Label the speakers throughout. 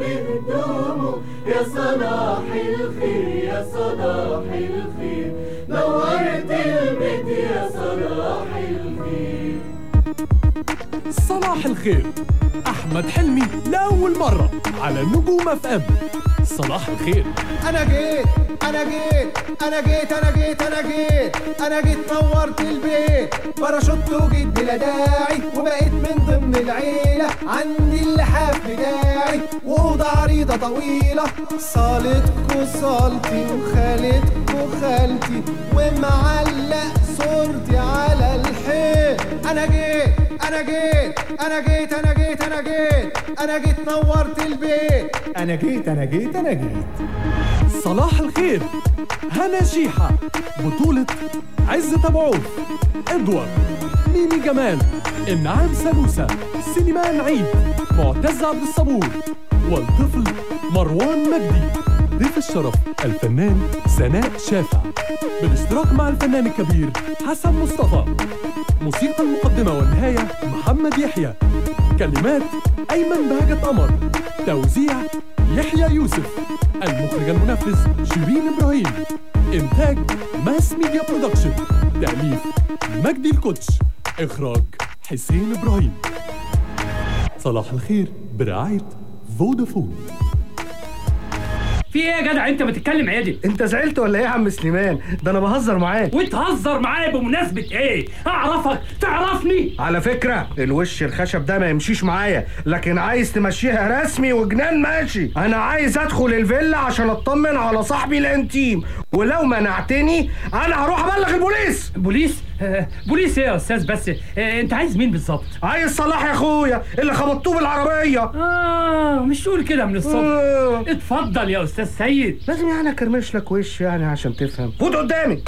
Speaker 1: بهدومه يا صلاح الخير يا صلاح الخير. نورت البيت يا صلاح الخير.
Speaker 2: صلاح الخير أحمد حلمي لأول مرة على نجوم اف ام صلاح الخير.
Speaker 3: أنا جيت. أنا جيت أنا جيت أنا جيت أنا جيت. أنا جيت نورت البيت. باراشوت وجيت بلا داعي وبقيت من ضمن العيلة. عندي اللحاف بتاعي وأوضة عريضة طويلة. صالتكو صالتي وخالتكو خالتي. ومعلق صورتي على الحيط. أنا جيت أنا جيت أنا جيت أنا جيت أنا جيت. أنا جيت نورت البيت. أنا جيت أنا جيت أنا جيت.
Speaker 2: صلاح الخير هنا شيحة بطولة عزة أبو عوف إدوارد ميمي جمال إنعام سلوسة سليمان عيد معتز عبد الصبور والطفل مروان مجدي. ضيف الشرف الفنان سناء شافع. بالاشتراك مع الفنان الكبير حسن مصطفى. موسيقى المقدمة والنهاية محمد يحيى. كلمات أيمن بهجة قمر. توزيع يحيى يوسف المخرج المنفذ شيرين إبراهيم إنتاج ماس ميديا production تأليف مجدي الكوتش إخراج حسين إبراهيم. صلاح الخير برعاية فودافون.
Speaker 4: في إيه يا جدع؟ انت بتتكلم عادي
Speaker 3: انت زعلت ولا إيه يا عم سليمان؟ ده أنا بهزر معاك.
Speaker 4: وتهزر معايا بمناسبة إيه؟ اعرفك تعرفني.
Speaker 3: على فكرة الوش الخشب ده ما يمشيش معايا لكن عايز تمشيها رسمي وجنان ماشي. أنا عايز ادخل الفيلا عشان اطمن على صاحبي الانتيم. ولو منعتني أنا هروح ابلغ البوليس.
Speaker 4: بوليس آه، بوليس إيه يا أستاذ بس آه، أنت عايز مين بالظبط
Speaker 3: عايز صلاح يا أخويا اللي خبطوه بالعربية.
Speaker 4: آه مش تقول كده من الصبح.
Speaker 3: آه.
Speaker 4: اتفضل يا أستاذ سيد.
Speaker 3: لازم يعني أكرمش لك وش يعني عشان تفهم. خد قدامي.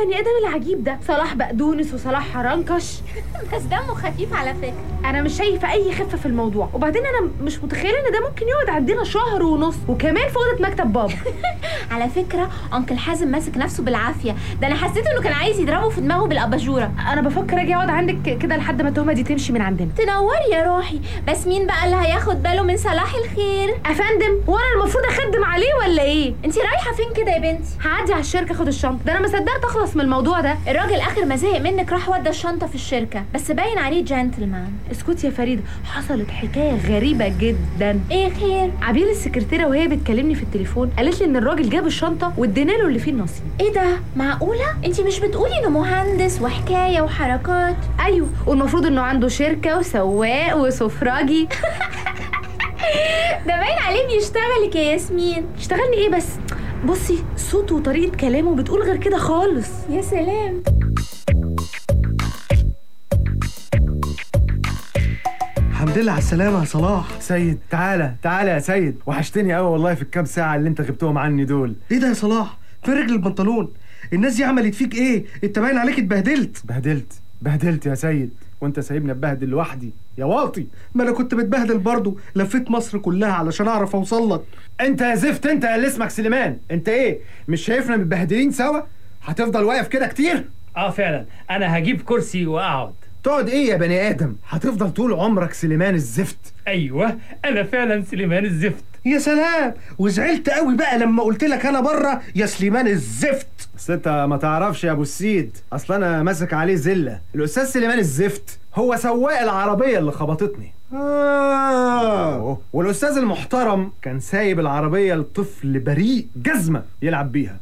Speaker 5: البني آدم العجيب ده. صلاح بقدونس وصلاح حرنكش.
Speaker 6: بس دمه خفيف على فكرة.
Speaker 5: أنا مش شايفة أي خفة في الموضوع. وبعدين أنا مش متخيلة إن ده ممكن يقعد عندنا شهر ونص وكمان في أوضة مكتب بابا.
Speaker 6: على فكرة أنكل حازم ماسك نفسه بالعافية. ده أنا حسيت إنه كان عايز يضربه في دماغه بالأباجورة.
Speaker 5: أنا بفكر أجي أقعد عندك كده لحد ما التهمه دي تمشي من عندنا.
Speaker 6: تنوري يا روحي. بس مين بقى اللي هياخد باله من صلاح الخير؟
Speaker 5: أفندم وأنا المفروض أخدم عليه ولا إيه؟
Speaker 6: انت رايحة فين كده يا بنتي؟
Speaker 5: هعدي على الشركة اخد الشنطة. ده أنا ما صدقت أخلص من الموضوع ده
Speaker 6: الراجل آخر ما زهق منك راح ودى الشنطة في الشركة. بس باين عليه جنتلمان
Speaker 5: اسكتي يا فريده حصلت حكاية غريبة جدا.
Speaker 6: إيه خير؟
Speaker 5: عبير السكرتيرة وهي بتكلمني في التليفون قالت لي إن الراجل جاب الشنطة وادينا له اللي فيه النصيب.
Speaker 6: إيه ده؟ معقولة؟ أنت مش بتقولي إنه مهندس وحكاية وحركات؟
Speaker 5: أيوه والمفروض إنه عنده شركة وسواق وسفراجي.
Speaker 6: ده باين عليه بيشتغلك يا ياسمين
Speaker 5: اشتغلني إيه بس؟ بصي صوته وطريقة كلامه بتقول غير كده خالص.
Speaker 6: يا سلام.
Speaker 3: الحمد لله على السلامة يا صلاح. سيد تعالى تعالى يا سيد. وحشتني قوي والله في الكام ساعة اللي انت غبتهم عني دول.
Speaker 7: إيه ده يا صلاح؟ فين رجل البنطلون؟ الناس دي عملت فيك إيه؟ انت باين عليك اتبهدلت.
Speaker 3: بهدلت بهدلت يا سيد. وانت سايبني اتبهدل لوحدي؟ يا واطي!
Speaker 7: ما أنا كنت متبهدل برضه لفيت مصر كلها علشان اعرف اوصل لك.
Speaker 3: انت يا زفت انت اللي اسمك سليمان. انت إيه مش شايفنا متبهدلين سوا؟ هتفضل واقف كده كتير؟
Speaker 4: آه فعلا. أنا هجيب كرسي واقعد.
Speaker 3: تقعد إيه يا بني آدم؟ هتفضل طول عمرك سليمان الزفت.
Speaker 4: أيوه أنا فعلا سليمان الزفت.
Speaker 7: يا سلام! وزعلت قوي بقى لما قلت لك أنا بره يا سليمان الزفت.
Speaker 3: بس انت ما تعرفش يا أبو السيد أصل أنا ماسك عليه زلة. الأستاذ سليمان الزفت هو سواق العربية اللي خبطتني.
Speaker 7: آه.
Speaker 3: والأستاذ المحترم كان سايب العربية لطفل بريء جزمة يلعب بيها.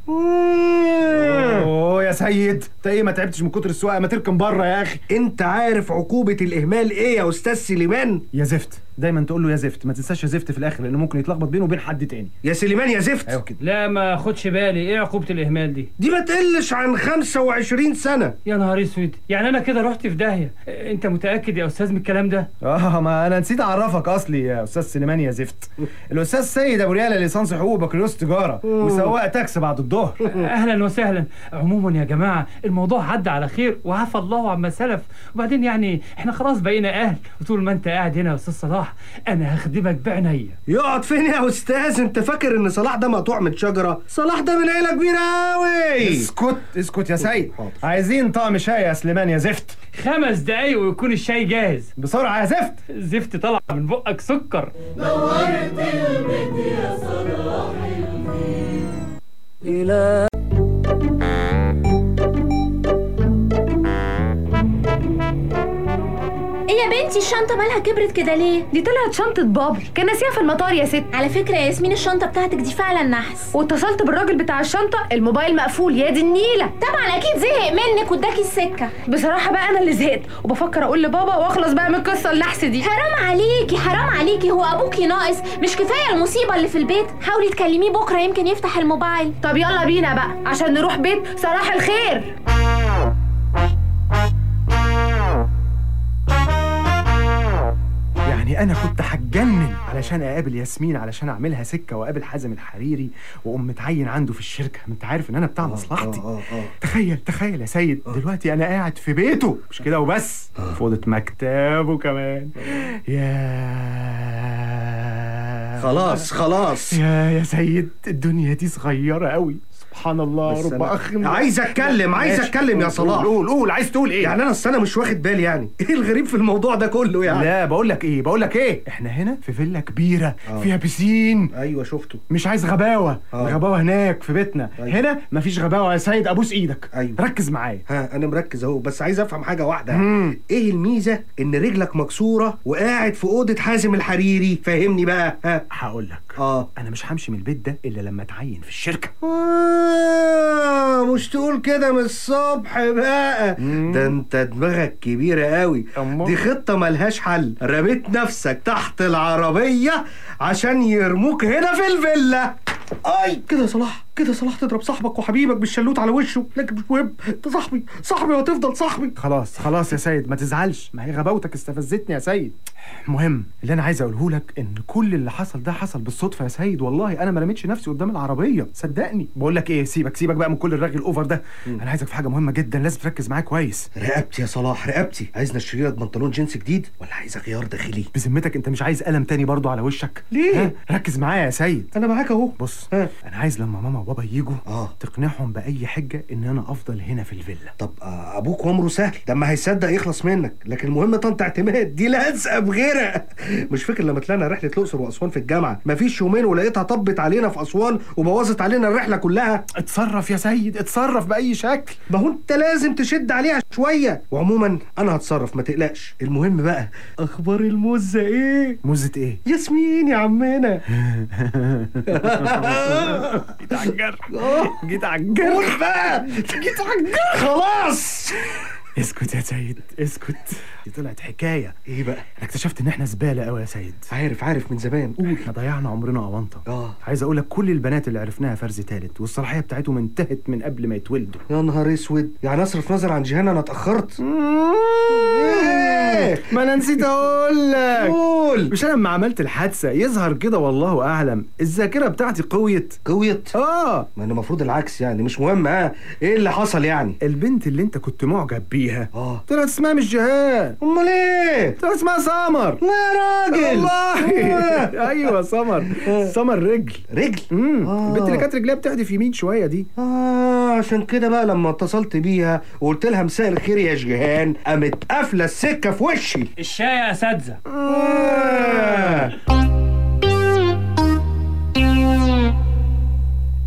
Speaker 3: أوه يا سيد. انت إيه ما تعبتش من كتر السواقة ما تركن بره يا أخي.
Speaker 7: أنت عارف عقوبة الإهمال إيه يا أستاذ سليمان؟
Speaker 3: يا زفت. دايما تقول له يا زفت ما تنساش يا زفت في الآخر لأنه ممكن يتلخبط بينه وبين حد تاني.
Speaker 7: يا سليمان يا زفت.
Speaker 3: أيوه كده.
Speaker 4: لا ما خدش بالي. إيه عقوبة الإهمال دي؟
Speaker 7: دي ما تقلش عن 25 سنة.
Speaker 4: يا نهار أسود. يعني أنا كده رحت في داهية. آه، أنت متأكد يا أستاذ من الكلام ده؟
Speaker 3: آه ما أنا نسيت أعرفك أصلي يا أستاذ سليمان يا زفت. الأستاذ سيد أبو ريالة ليسانس حقوق وبكالوريوس تجارة وسواق تاكسي بعد الظهر.
Speaker 4: أهلا وسهلا. عموما يا جماعة الموضوع عدى على خير وعفى الله عما سلف. وبعدين يعني إحنا خلاص بقينا أهل وطول ما أنت قاعد هنا يا أستاذ صلاح صلاح. أنا هخدمك بعناية.
Speaker 7: يقعد فين يا أستاذ؟ أنت فاكر إن صلاح ده مقطوع من شجرة؟ صلاح ده من عيلة كبيرة قوي
Speaker 3: اسكت اسكت يا سيد. عايزين طقم شاي يا سليمان يا زفت.
Speaker 4: خمس دقايق ويكون الشاي جاهز.
Speaker 3: بسرعة يا زفت.
Speaker 4: زفت طلع من بقك سكر.
Speaker 1: نورت البيت يا صلاح الدين
Speaker 6: يا بنتي الشنطة مالها كبرت كده ليه؟
Speaker 5: دي طلعت شنطة بابا. كان ناسيها في المطار يا ست.
Speaker 6: على فكرة يا ياسمين الشنطة بتاعتك دي فعلا نحس.
Speaker 5: واتصلت بالراجل بتاع الشنطة الموبايل مقفول يا دي النيلة.
Speaker 6: طبعا أكيد زهق منك واداكي السكة.
Speaker 5: بصراحة بقى أنا اللي زهقت وبفكر أقول لبابا وأخلص بقى من القصة النحس دي.
Speaker 6: حرام عليكي حرام عليكي. هو ابوكي ناقص. مش كفاية المصيبة اللي في البيت. حاولي تكلميه بكرة يمكن يفتح الموبايل.
Speaker 5: طب يلا بينا بقى. عشان نروح بيت صلاح الخير.
Speaker 3: يعني أنا كنت هتجنن علشان أقابل ياسمين علشان أعملها سكة وأقابل حازم الحريري واقوم متعين عنده في الشركة. أنت عارف إن أنا بتاع مصلحتي.
Speaker 7: آه، آه.
Speaker 3: تخيل تخيل يا سيد دلوقتي أنا قاعد في بيته. مش كده وبس؟ في أوضة مكتبه كمان. يا
Speaker 7: خلاص خلاص.
Speaker 3: يا يا سيد الدنيا دي صغيرة قوي سبحان الله رب اخ
Speaker 7: عايز أتكلم، عايز
Speaker 3: ماشي.
Speaker 7: أتكلم يا صلاح.
Speaker 3: قول قول عايز تقول إيه؟
Speaker 7: يعني أنا اصل أنا مش واخد بالي يعني. إيه الغريب في الموضوع ده كله يعني؟
Speaker 3: لا بقول لك إيه؟ بقول لك إيه؟ إحنا هنا في فيلا كبيرة فيها بسين
Speaker 7: أيوه شفته.
Speaker 3: مش عايز غباوة.
Speaker 7: آه.
Speaker 3: الغباوة هناك في بيتنا.
Speaker 7: أيوة.
Speaker 3: هنا مفيش غباوة. يا سيد أبوس إيدك.
Speaker 7: أيوة.
Speaker 3: ركز معايا.
Speaker 7: ها أنا مركز أهو. بس عايز أفهم حاجة واحدة.
Speaker 3: مم.
Speaker 7: إيه الميزة إن رجلك مكسورة وقاعد في أوضة حازم الحريري؟ فهمني بقى. ها.
Speaker 3: هقول لك.
Speaker 7: آه.
Speaker 3: أنا مش همشي من البيت ده إلا لما أتعين في الشركة.
Speaker 7: آه مش تقول كده من الصبح بقى. ده انت دماغك كبيرة قوي؟ دي خطة ملهاش حل. رميت نفسك تحت العربية عشان يرموك هنا في الفيلا. أي كده يا صلاح كده يا صلاح تضرب صاحبك وحبيبك بالشلوت على وشه. لكن مش مهم. انت صاحبي صاحبي وهتفضل صاحبي.
Speaker 3: خلاص خلاص يا سيد ما تزعلش. ما هي غباوتك استفزتني يا سيد. المهم اللي أنا عايز أقوله لك إن كل اللي حصل ده حصل بالصدفة يا سيد والله أنا ما رميتش نفسي قدام العربية صدقني. بقول لك إيه سيبك سيبك بقى من كل الرغي ال over ده. أنا عايزك في حاجة مهمة جدا لازم تركز معايا كويس.
Speaker 7: رقبتي يا صلاح رقبتي. عايزنا اشتري لك بنطلون جينز جديد ولا عايز غيار داخلي؟
Speaker 3: بذمتك أنت مش عايز قلم تاني برضو على وشك؟
Speaker 7: ليه؟
Speaker 3: ها؟ ركز معايا يا سيد.
Speaker 7: أنا معاك أهو.
Speaker 3: بص
Speaker 7: ها.
Speaker 3: أنا عايز لما ماما وبابا يجوا
Speaker 7: آه.
Speaker 3: تقنعهم بأي حجة إن أنا أفضل هنا في الفيلا.
Speaker 7: طب أبوك عمره سهل. ده ما هيصدق يخلص منك. لكن المهم طنط اعتماد. دي لازقة بغيرها مش فاكر لما طلعنا رحلة الأقصر وأسوان في الجامعة. مفيش يومين ولقيتها طبت علينا في أسوان وبوظت علينا الرحلة كلها.
Speaker 3: اتصرف يا سيد اتصرف بأي شكل.
Speaker 7: ما هو انت لازم تشد عليها شوية. وعموما أنا هتصرف ما تقلقش. المهم بقى أخبار المزه إيه؟
Speaker 3: مزه إيه؟
Speaker 7: ياسمين يا عمنا.
Speaker 3: جيت على الجرح جيت على الجرح
Speaker 7: قول بقى.
Speaker 3: جيت على الجرح
Speaker 7: خلاص.
Speaker 3: اسكت يا سيد اسكت. دي طلعت حكاية.
Speaker 7: إيه بقى؟
Speaker 3: أنا اكتشفت إن إحنا زبالة قوي يا سيد.
Speaker 7: عارف عارف من زمان. قول
Speaker 3: إحنا ضيعنا عمرنا اونطه
Speaker 7: آه.
Speaker 3: عايز أقول لك كل البنات اللي عرفناها فرز تالت والصلاحية بتاعتهم انتهت من قبل ما يتولدوا.
Speaker 7: يا نهار أسود. يعني أصرف نظر عن جيهان أنا اتأخرت. إيه؟
Speaker 3: ما أنا نسيت أقول لك.
Speaker 7: قول
Speaker 3: مش أنا لما عملت الحادثة يظهر كده والله أعلم. الذاكرة بتاعتي قويت.
Speaker 7: قويت؟
Speaker 3: آه.
Speaker 7: ما أنا المفروض العكس يعني مش مهم ها إيه اللي حصل يعني؟
Speaker 3: البنت اللي أنت كنت معجب بيها.
Speaker 7: آه.
Speaker 3: طلعت اسمها مش جهان.
Speaker 7: أمال إيه؟
Speaker 3: طلعت اسمها سمر.
Speaker 7: لا يا راجل.
Speaker 3: والله. أيوه سمر. سمر رجل.
Speaker 7: رجل؟
Speaker 3: امم
Speaker 7: آه.
Speaker 3: البنت اللي كانت رجليها بتحدف يمين شوية دي.
Speaker 7: آه عشان كده بقى لما اتصلت بيها وقلت لها مساء الخير يا جيهان قامت قافلة السكة في وشي.
Speaker 4: الشاي يا اساتذه
Speaker 7: آه.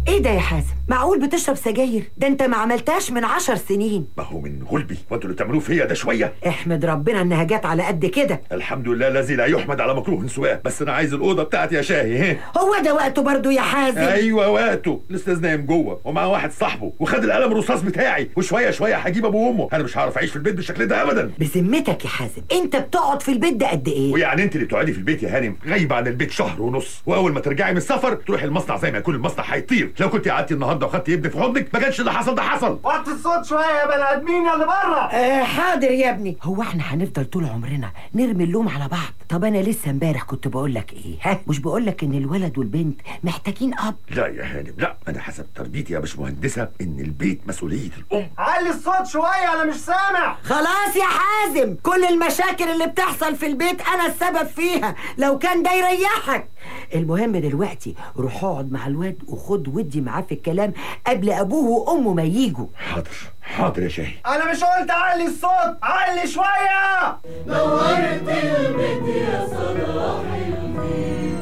Speaker 8: إيه ده يا حازم؟ معقول بتشرب سجاير؟ ده انت ما عملتهاش من عشر سنين.
Speaker 9: ما هو من غلبي. وانتوا اللي بتعملوه فيا ده شوية.
Speaker 8: احمد ربنا انها جت على قد كده.
Speaker 9: الحمد لله الذي لا يحمد على مكروه سواه. بس أنا عايز الأوضة بتاعتي يا شاهي ها؟
Speaker 8: هو ده وقته برضو يا حازم.
Speaker 9: أيوه وقته. الاستاذ نايم جوة. ومعاه واحد صاحبه. وخد القلم الرصاص بتاعي. وشوية شوية هجيب ابوه وامه أنا مش هعرف أعيش في البيت بالشكل ده ابدا.
Speaker 8: بذمتك يا حازم أنت بتقعد في البيت ده قد إيه؟
Speaker 9: ويعني أنت اللي بتقعدي في البيت يا هانم غايبة عن البيت شهر ونص. وأول ما ترجعي من السفر تروحي المصنع زي ما يكون المصنع هيطير. لو كنت قعدتي النهارده وخدتي ابني في حضنك؟ ما كانش اللي حصل ده حصل.
Speaker 7: وطي الصوت شوية يا بني آدمين اللي بره.
Speaker 8: آه حاضر يا ابني. هو إحنا هنفضل طول عمرنا نرمي اللوم على بعض؟ طب أنا لسه امبارح كنت بقول لك إيه؟ ها؟ مش بقول لك إن الولد والبنت محتاجين أب؟
Speaker 9: لا يا هانم لا. أنا حسب تربيتي يا باشمهندسة إن البيت مسؤولية الأم.
Speaker 3: علي الصوت شوية أنا مش سامع.
Speaker 8: خلاص يا حازم. كل المشاكل اللي بتحصل في البيت أنا السبب فيها لو كان ده يريحك. المهم دلوقتي روح اقعد مع الواد وخد ودي معاه في الكلام قبل أبوه وأمه ما يجوا
Speaker 9: حاضر حاضر يا شاهي.
Speaker 3: أنا مش قلت علي الصوت علي شوية.
Speaker 1: نورت البيت يا صلاح الدين.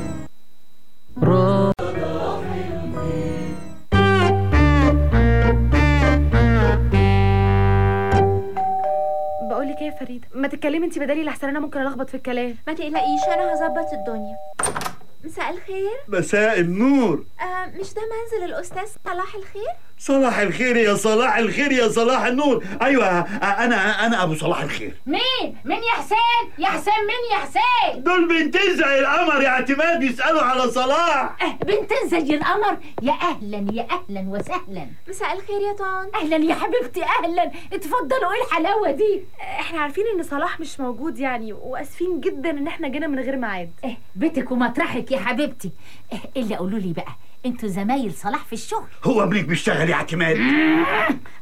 Speaker 5: بقول لك إيه يا فريده ما تتكلمي انت بدالي لحسن أنا ممكن ألخبط في الكلام.
Speaker 6: ما تقلقيش أنا هظبط الدنيا. مساء الخير.
Speaker 10: مساء النور.
Speaker 6: آه مش ده منزل الأستاذ صلاح الخير؟
Speaker 10: صلاح الخير يا صلاح الخير يا صلاح النور. أيوه أنا أنا أبو صلاح الخير.
Speaker 11: مين؟ مين يا حسين؟ يا حسين مين يا حسين؟
Speaker 10: دول بنتين زي القمر يا اعتماد بيسالوا على صلاح.
Speaker 11: أه بنتين زي القمر؟ يا أهلا يا أهلا وسهلا.
Speaker 6: مساء الخير يا طان
Speaker 11: أهلا يا حبيبتي أهلا. اتفضلوا إيه الحلاوة دي؟
Speaker 5: إحنا عارفين إن صلاح مش موجود يعني وآسفين جدا إن إحنا جينا من غير ميعاد.
Speaker 11: أه بيتك ومطرحك يا حبيبتي. أه اللي قولوا لي بقى أنتوا زمايل صلاح في الشغل.
Speaker 10: هو ابنك بيشتغل يا اعتماد.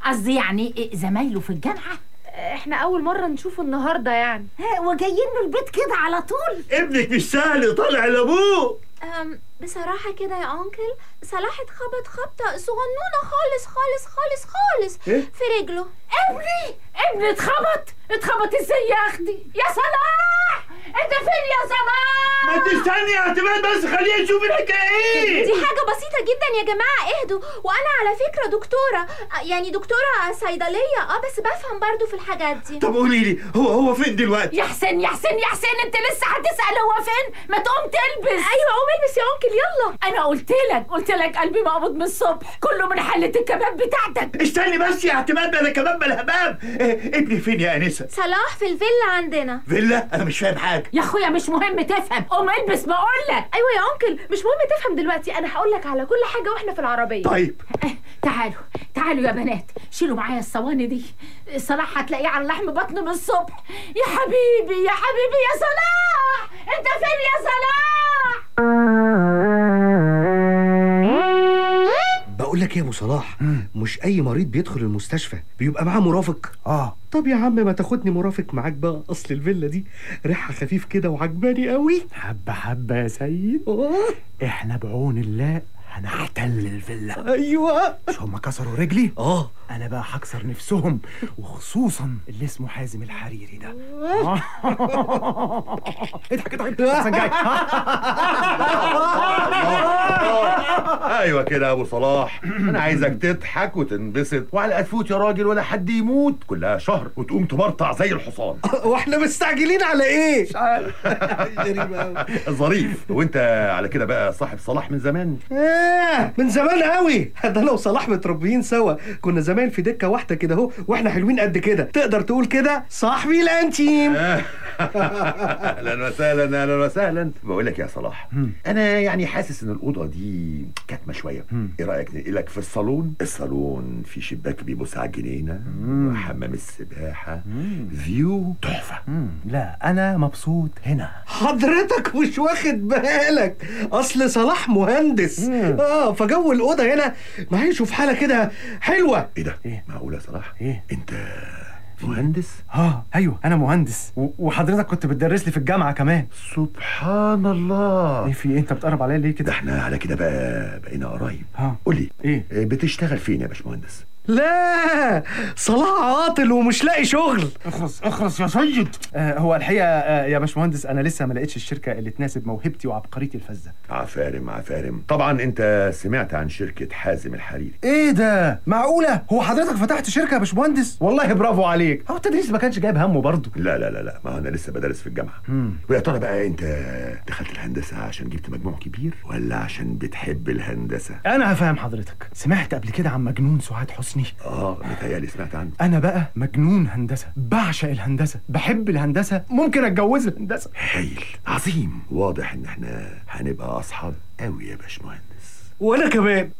Speaker 11: قصدي يعني زمايله في الجامعة.
Speaker 5: إحنا أول مرة نشوفه النهارده يعني.
Speaker 11: ها وجايين له البيت كده على طول.
Speaker 10: ابنك مش سهل طالع لأبوه.
Speaker 6: أم بصراحة كده يا أنكل صلاح اتخبط خبطة صغنونة خالص خالص خالص خالص
Speaker 10: إيه؟
Speaker 6: في رجله.
Speaker 11: ابني! ابني اتخبط! اتخبط إزاي يا أختي؟ يا صلاح! انت فين يا صلاح
Speaker 10: ما تستني يا اعتماد بس خليه يشوف الحكاية
Speaker 6: دي حاجة بسيطة جدا يا جماعة اهدوا. وأنا على فكرة دكتورة آه، يعني دكتورة صيدلية. آه بس بفهم برضو في الحاجات دي.
Speaker 10: طب قولي لي هو هو فين دلوقتي؟
Speaker 11: يا حسين يا حسين يا حسين انت لسه هتسأل هو فين؟ ما تقوم تلبس.
Speaker 5: أيوه قوم البس يا أنكل يلا.
Speaker 11: أنا قلت لك قلت لك قلبي مقبوض من الصبح. كله من حلة الكباب بتاعتك.
Speaker 10: استني بس يا اعتماد ده أنا كمان بالهباب إيه ابني فين يا أنسة؟
Speaker 6: صلاح في الفيلا عندنا.
Speaker 10: فيلا؟ أنا مش فاهم حاجة.
Speaker 11: يا اخويا مش مهم تفهم. قوم البس بقول لك.
Speaker 5: أيوه يا انكل مش مهم تفهم دلوقتي. أنا هقول لك على كل حاجة وإحنا في العربية.
Speaker 10: طيب.
Speaker 11: تعالوا تعالوا يا بنات. شيلوا معايا الصواني دي. صلاح هتلاقيه على لحم بطنه من الصبح. يا حبيبي يا حبيبي يا صلاح! انت فين يا صلاح؟
Speaker 7: بقول لك إيه يا أبو صلاح؟ مش أي مريض بيدخل المستشفى بيبقى معاه مرافق.
Speaker 12: آه.
Speaker 7: طب يا عم ما تاخدني مرافق معاك بقى أصل الفيلا دي ريحها خفيف كده وعجباني قوي
Speaker 12: حبة حبة يا سيد. إحنا بعون الله. هنحتل الفيلا.
Speaker 7: أيوه.
Speaker 12: مش هم كسروا رجلي؟
Speaker 7: آه.
Speaker 12: أنا بقى هكسر نفسهم وخصوصا اللي اسمه حازم الحريري ده. اضحك اضحك احسن جاي.
Speaker 9: أيوه كده يا أبو صلاح. أنا عايزك تضحك وتنبسط وعلى تفوت يا راجل ولا حد يموت كلها شهر وتقوم تبرطع زي الحصان.
Speaker 7: وإحنا مستعجلين على إيه؟ مش
Speaker 12: عارف.
Speaker 9: ظريف. وأنت على كده بقى صاحب صلاح من زمان؟
Speaker 7: آه من زمان قوي ده لو صلاح متربيين سوا. كنا زمان في دكة واحدة كده أهو وإحنا حلوين قد كده. تقدر تقول كده؟ صاحبي الأنتيم.
Speaker 9: أهلا وسهلا أهلا وسهلا. بقول لك يا صلاح أنا يعني حاسس إن الأوضة دي كاتمة شوية. إيه رأيك؟ ننقلك في الصالون؟ الصالون في شباك بيبص على الجنينة وحمام السباحة. فيو تحفة.
Speaker 12: لا أنا مبسوط هنا.
Speaker 7: حضرتك مش واخد بالك. أصل صلاح مهندس. آه فجو الأوضة هنا. معيشه في حالة كده حلوة.
Speaker 9: إيه ده؟ إيه؟ معقول يا صلاح؟
Speaker 12: إيه؟
Speaker 9: أنت مهندس؟
Speaker 12: آه أيوه أنا مهندس. و- وحضرتك كنت بتدرس لي في الجامعة كمان.
Speaker 9: سبحان الله.
Speaker 12: إيه في إيه؟ انت بتقرب عليا ليه
Speaker 9: ده
Speaker 12: كده
Speaker 9: إحنا على كده بقى بقينا قرايب.
Speaker 12: ها.
Speaker 9: قول لي
Speaker 12: إيه
Speaker 9: بتشتغل فين يا باشمهندس؟
Speaker 7: لا صلاح عاطل ومش لاقي شغل.
Speaker 12: اخلص اخلص يا سيد. آه هو الحقيقة آه يا باشمهندس أنا لسه ما لقيتش الشركة اللي تناسب موهبتي وعبقريتي الفذة.
Speaker 9: عفارم عفارم. طبعا أنت سمعت عن شركة حازم الحريري.
Speaker 12: إيه ده؟ معقولة؟ هو حضرتك فتحت شركة يا باشمهندس؟ والله برافو عليك. هو التدريس ما كانش جايب همه برضه.
Speaker 9: لا لا لا لا. ما أنا لسه بدرس في الجامعة.
Speaker 12: مم.
Speaker 9: ويا ترى بقى أنت دخلت الهندسة عشان جبت مجموع كبير ولا عشان بتحب الهندسة؟
Speaker 12: أنا هفهم حضرتك. سمعت قبل كده عن مجنون سعاد حسني؟
Speaker 9: آه متهيألي سمعت عنه.
Speaker 12: أنا بقى مجنون هندسة بعشق الهندسة بحب الهندسة ممكن أتجوز الهندسة.
Speaker 9: هايل عظيم. واضح إن إحنا هنبقى أصحاب قوي يا باشمهندس.
Speaker 7: وأنا كمان.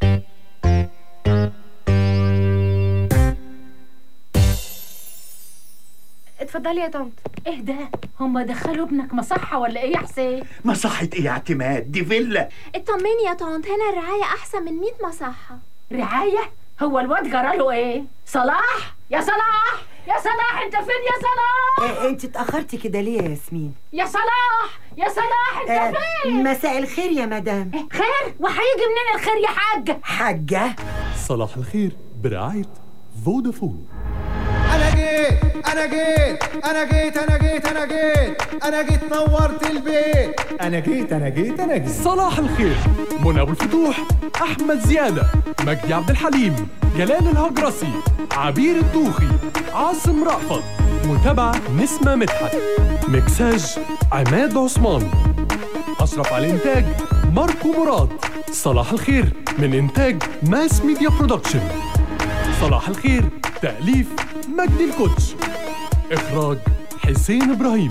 Speaker 5: اتفضلي يا طنط.
Speaker 11: إيه ده؟ هم دخلوا ابنك مصحة ولا إيه يا حسين؟
Speaker 10: مصحة إيه يا اعتماد؟ دي فيلا.
Speaker 6: اطمني يا طنط هنا الرعاية أحسن من 100 مصحة.
Speaker 11: رعاية؟ هو الواد جراله إيه؟ صلاح؟ يا صلاح! يا صلاح أنت فين يا صلاح؟
Speaker 8: آه، أنت اتأخرتي كده ليه يا ياسمين؟
Speaker 11: يا صلاح! يا صلاح أنت
Speaker 8: آه،
Speaker 11: فين؟
Speaker 8: مساء الخير يا مدام.
Speaker 11: خير؟ وهيجي منين الخير يا حاج؟
Speaker 8: حاجة؟
Speaker 2: صلاح الخير برعاية فودافون.
Speaker 3: أنا جيت أنا جيت أنا جيت أنا جيت أنا جيت نورت البيت.
Speaker 12: أنا جيت أنا جيت أنا جيت.
Speaker 2: صلاح الخير منى أبو الفتوح أحمد زيادة مجدي عبد الحليم جلال الهجرسي عبير الدوخي عاصم رأفت متابعة نسمة مدحت مكساج عماد عثمان أشرف على الإنتاج ماركو مراد صلاح الخير من إنتاج ماس ميديا production صلاح الخير تأليف مجدي الكوتش. إخراج حسين إبراهيم.